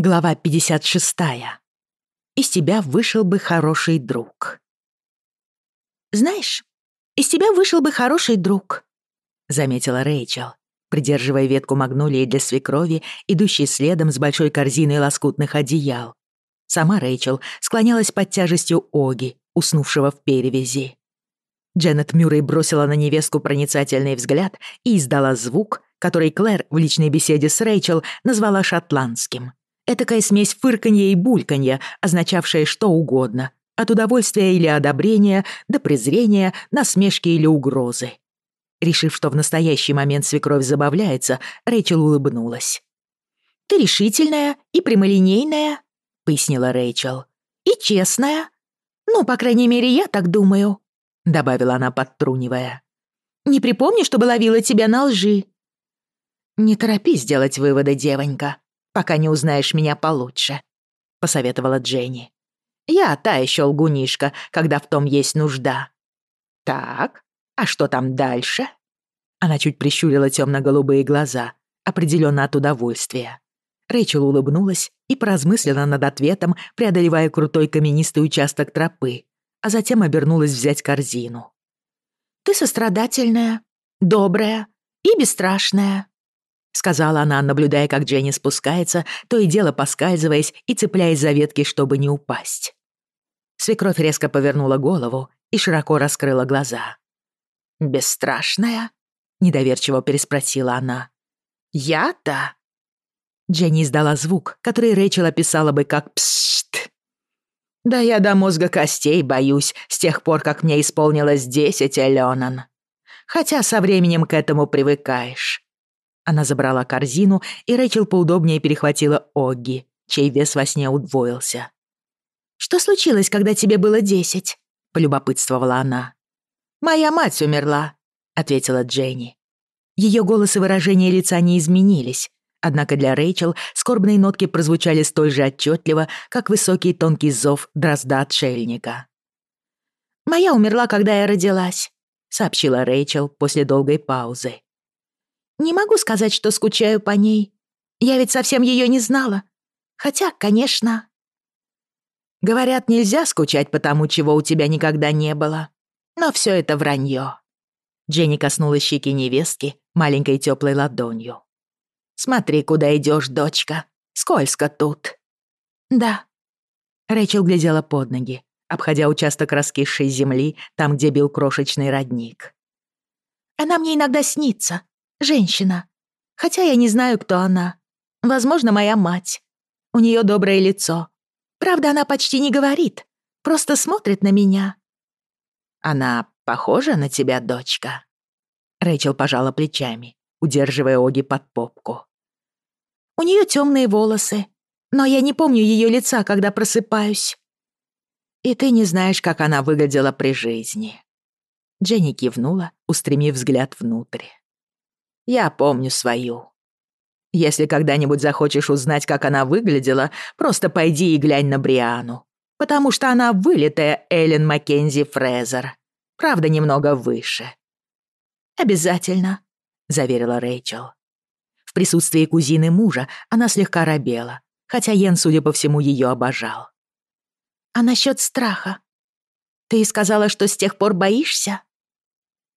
Глава 56. Из тебя вышел бы хороший друг. «Знаешь, из тебя вышел бы хороший друг», — заметила Рэйчел, придерживая ветку магнолии для свекрови, идущей следом с большой корзиной лоскутных одеял. Сама Рэйчел склонялась под тяжестью Оги, уснувшего в перевязи. Дженнет Мюррей бросила на невестку проницательный взгляд и издала звук, который Клэр в личной беседе с Рэйчел назвала шотландским — Этакая смесь фырканья и бульканья, означавшая что угодно, от удовольствия или одобрения до презрения, насмешки или угрозы. Решив, что в настоящий момент свекровь забавляется, Рэйчел улыбнулась. «Ты решительная и прямолинейная», — пояснила Рэйчел. «И честная. Ну, по крайней мере, я так думаю», — добавила она, подтрунивая. «Не припомню, чтобы ловила тебя на лжи». «Не торопись делать выводы, девонька», пока не узнаешь меня получше», — посоветовала Дженни. «Я та еще лгунишка, когда в том есть нужда». «Так, а что там дальше?» Она чуть прищурила темно-голубые глаза, определенно от удовольствия. Рэйчел улыбнулась и поразмыслила над ответом, преодолевая крутой каменистый участок тропы, а затем обернулась взять корзину. «Ты сострадательная, добрая и бесстрашная», сказала она, наблюдая, как Дженни спускается, то и дело поскальзываясь и цепляясь за ветки, чтобы не упасть. Свекровь резко повернула голову и широко раскрыла глаза. «Бесстрашная?» — недоверчиво переспросила она. «Я-то?» Дженни издала звук, который Рэйчел описала бы как «псшт». «Да я до мозга костей боюсь с тех пор, как мне исполнилось десять, Эленан. Хотя Она забрала корзину, и Рэйчел поудобнее перехватила Огги, чей вес во сне удвоился. «Что случилось, когда тебе было десять?» — полюбопытствовала она. «Моя мать умерла», — ответила Дженни. Ее голос и выражение лица не изменились, однако для Рэйчел скорбные нотки прозвучали столь же отчетливо, как высокий тонкий зов дрозда-отшельника. «Моя умерла, когда я родилась», — сообщила Рэйчел после долгой паузы. Не могу сказать, что скучаю по ней. Я ведь совсем ее не знала. Хотя, конечно... Говорят, нельзя скучать по тому, чего у тебя никогда не было. Но все это вранье. Дженни коснулась щеки невестки маленькой теплой ладонью. «Смотри, куда идешь, дочка. Скользко тут». «Да». Рэйчел глядела под ноги, обходя участок раскисшей земли, там, где бил крошечный родник. «Она мне иногда снится. женщина. Хотя я не знаю, кто она. Возможно, моя мать. У нее доброе лицо. Правда, она почти не говорит, просто смотрит на меня. Она похожа на тебя, дочка? Рэйчел пожала плечами, удерживая Оги под попку. У нее темные волосы, но я не помню ее лица, когда просыпаюсь. И ты не знаешь, как она выглядела при жизни. Дженни кивнула, устремив взгляд внутрь. Я помню свою. Если когда-нибудь захочешь узнать, как она выглядела, просто пойди и глянь на Бриану. Потому что она вылитая Эллен Маккензи Фрезер. Правда, немного выше. «Обязательно», — заверила Рэйчел. В присутствии кузины мужа она слегка робела, хотя Йен, судя по всему, ее обожал. «А насчет страха? Ты сказала, что с тех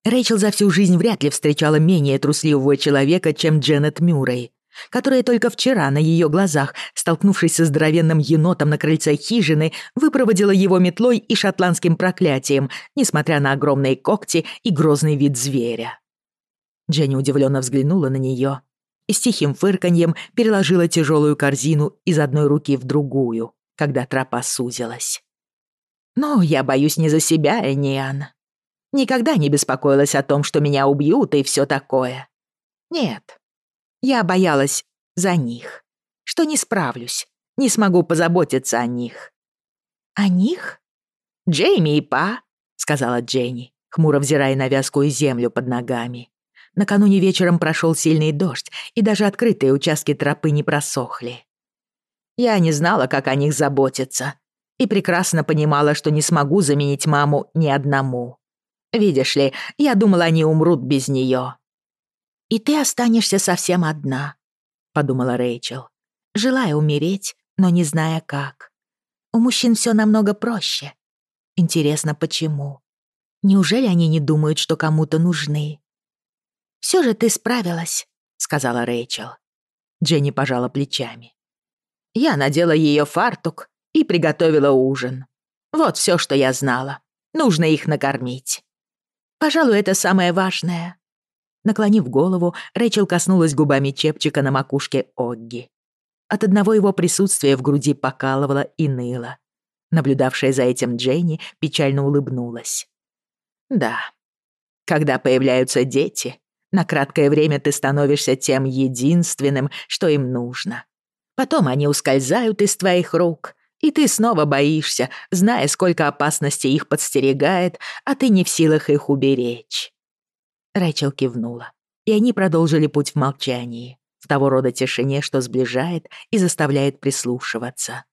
пор боишься?» Рэйчел за всю жизнь вряд ли встречала менее трусливого человека, чем Дженнет Мюррей, которая только вчера на ее глазах, столкнувшись со здоровенным енотом на крыльце хижины, выпроводила его метлой и шотландским проклятием, несмотря на огромные когти и грозный вид зверя. Дженни удивленно взглянула на нее и с тихим фырканьем переложила тяжелую корзину из одной руки в другую, когда тропа сузилась. «Ну, я боюсь не за себя, Эниан», никогда не беспокоилась о том, что меня убьют и все такое. Нет, я боялась за них, что не справлюсь, не смогу позаботиться о них. О них? Джейми и Па, сказала Дженни, хмуро взирая на вязкую землю под ногами. Накануне вечером прошел сильный дождь, и даже открытые участки тропы не просохли. Я не знала, как о них заботиться, и прекрасно понимала, что не смогу заменить маму ни одному. Видишь ли, я думала, они умрут без нее. «И ты останешься совсем одна», — подумала Рэйчел. желая умереть, но не зная как. У мужчин все намного проще. Интересно, почему? Неужели они не думают, что кому-то нужны? Все же ты справилась», — сказала Рэйчел. Дженни пожала плечами. «Я надела ее фартук и приготовила ужин. Вот все, что я знала. Нужно их накормить». «Пожалуй, это самое важное». Наклонив голову, Рэйчел коснулась губами чепчика на макушке Огги. От одного его присутствия в груди покалывало и ныло. Наблюдавшая за этим Дженни печально улыбнулась. «Да, когда появляются дети, на краткое время ты становишься тем единственным, что им нужно. Потом они ускользают из твоих рук, и ты снова боишься, зная, сколько опасностей их подстерегает, а ты не в силах их уберечь». Рэйчел кивнула, и они продолжили путь в молчании, в того рода тишине, что сближает и заставляет прислушиваться.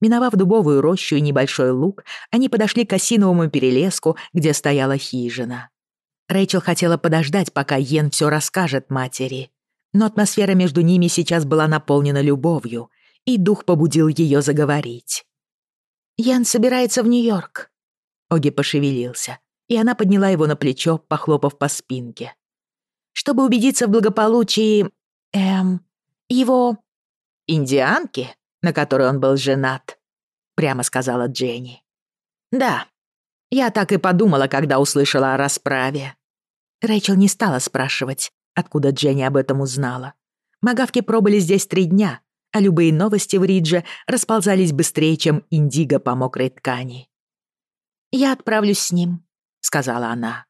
Миновав дубовую рощу и небольшой луг, они подошли к осиновому перелеску, где стояла хижина. Рэйчел хотела подождать, пока Йен все расскажет матери. Но атмосфера между ними сейчас была наполнена любовью, и дух побудил ее заговорить. «Ян собирается в Нью-Йорк». Оги пошевелился, и она подняла его на плечо, похлопав по спинке. «Чтобы убедиться в благополучии... эм... его...» «Индианки, на которой он был женат», — прямо сказала Дженни. «Да, я так и подумала, когда услышала о расправе». Рэйчел не стала спрашивать, откуда Дженни об этом узнала. Магавки пробыли здесь три дня, а любые новости в Ридже расползались быстрее, чем индиго по мокрой ткани. «Я отправлюсь с ним», — сказала она.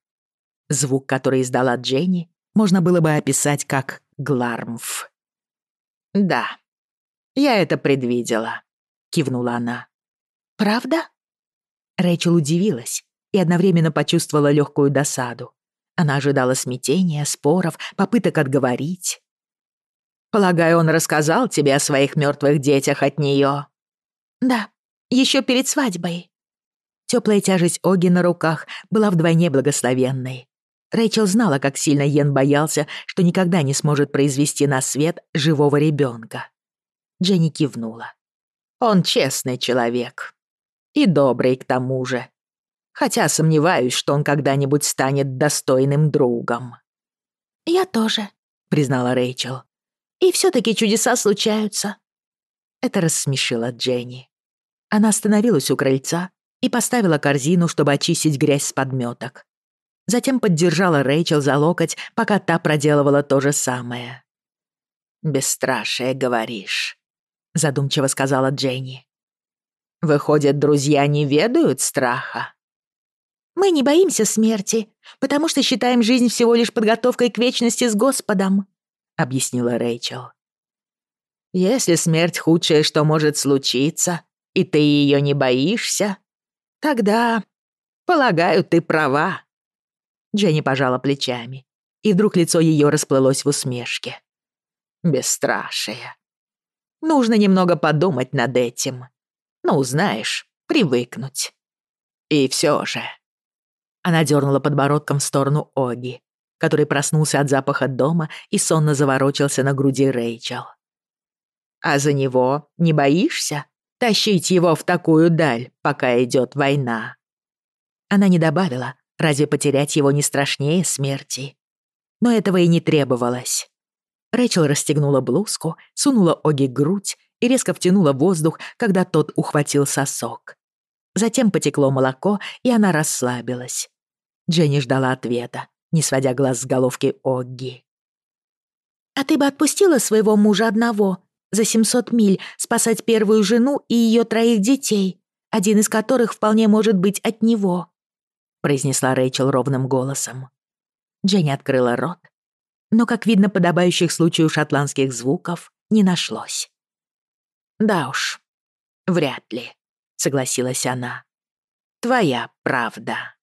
Звук, который издала Дженни, можно было бы описать как глармф. «Да, я это предвидела», — кивнула она. «Правда?» Рэйчел удивилась и одновременно почувствовала легкую досаду. Она ожидала смятения, споров, попыток отговорить. Полагаю, он рассказал тебе о своих мертвых детях от нее. Да, еще перед свадьбой. Теплая тяжесть Оги на руках была вдвойне благословенной. Рэйчел знала, как сильно Йен боялся, что никогда не сможет произвести на свет живого ребенка. Дженни кивнула. «Он честный человек. И добрый к тому же. Хотя сомневаюсь, что он когда-нибудь станет достойным другом». «Я тоже», — признала Рэйчел. И всё-таки чудеса случаются. Это рассмешило Дженни. Она остановилась у крыльца и поставила корзину, чтобы очистить грязь с подмёток. Затем поддержала Рэйчел за локоть, пока та проделывала то же самое. «Бесстрашие, говоришь», — задумчиво сказала Дженни. Выходят друзья не ведают страха?» «Мы не боимся смерти, потому что считаем жизнь всего лишь подготовкой к вечности с Господом», объяснила Рэйчел. «Если смерть худшее, что может случиться, и ты ее не боишься, тогда, полагаю, ты права». Дженни пожала плечами, и вдруг лицо ее расплылось в усмешке. «Бесстрашие. Нужно немного подумать над этим. Ну, знаешь, привыкнуть. И все же...» Она дернула подбородком в сторону Оги который проснулся от запаха дома и сонно заворочился на груди Рэйчел. «А за него не боишься? Тащить его в такую даль, пока идет война!» Она не добавила, разве потерять его не страшнее смерти. Но этого и не требовалось. Рэйчел расстегнула блузку, сунула Оги грудь и резко втянула воздух, когда тот ухватил сосок. Затем потекло молоко, и она расслабилась. Дженни ждала ответа, не сводя глаз с головки Огги. «А ты бы отпустила своего мужа одного, за 700 миль, спасать первую жену и ее троих детей, один из которых вполне может быть от него», произнесла Рэйчел ровным голосом. Дженни открыла рот, но, как видно, подобающих случаю шотландских звуков не нашлось. «Да уж, вряд ли», — согласилась она. «Твоя правда».